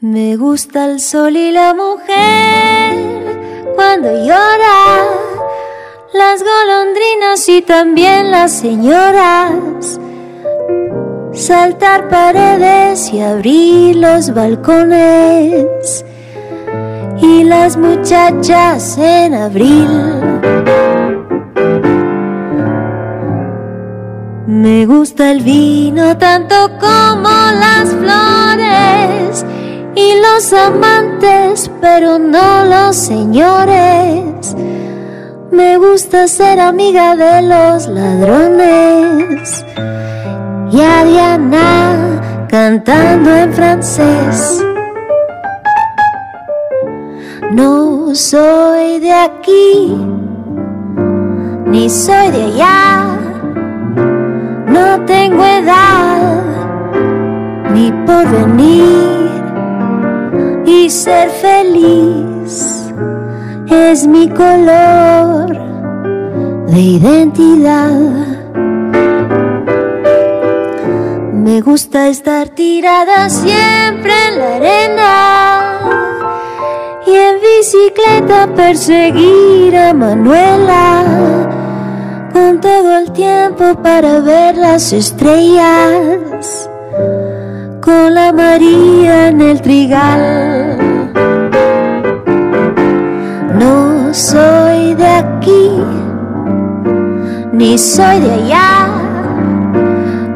Me gusta el sol y la mujer cuando llora, las golondrinas y también las señoras. Saltar paredes y abrir los balcones y las muchachas en abril. Me gusta el vino tanto como las amantes, pero no los señores. Me gusta ser amiga de los ladrones y a Diana cantando en francés. No soy de aquí, ni soy de allá, no tengo edad ser feliz es mi color de identidad. Me gusta estar tirada siempre en la arena y en bicicleta perseguir a Manuela con todo el tiempo para ver las estrellas con la María en el trigal. Aquí, ni soy de allá,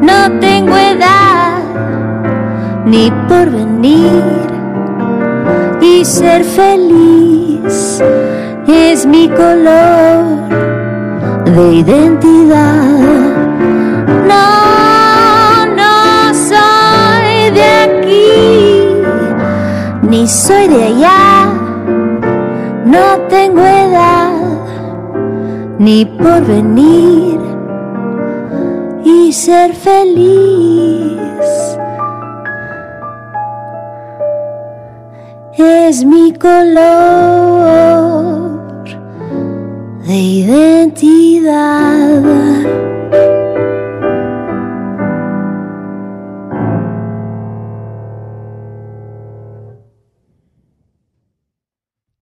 no tengo edad ni por venir. Y ser feliz es mi color de identidad. ni soy de allá, no tengo edad ni por venir y ser feliz. Es mi color de identidad.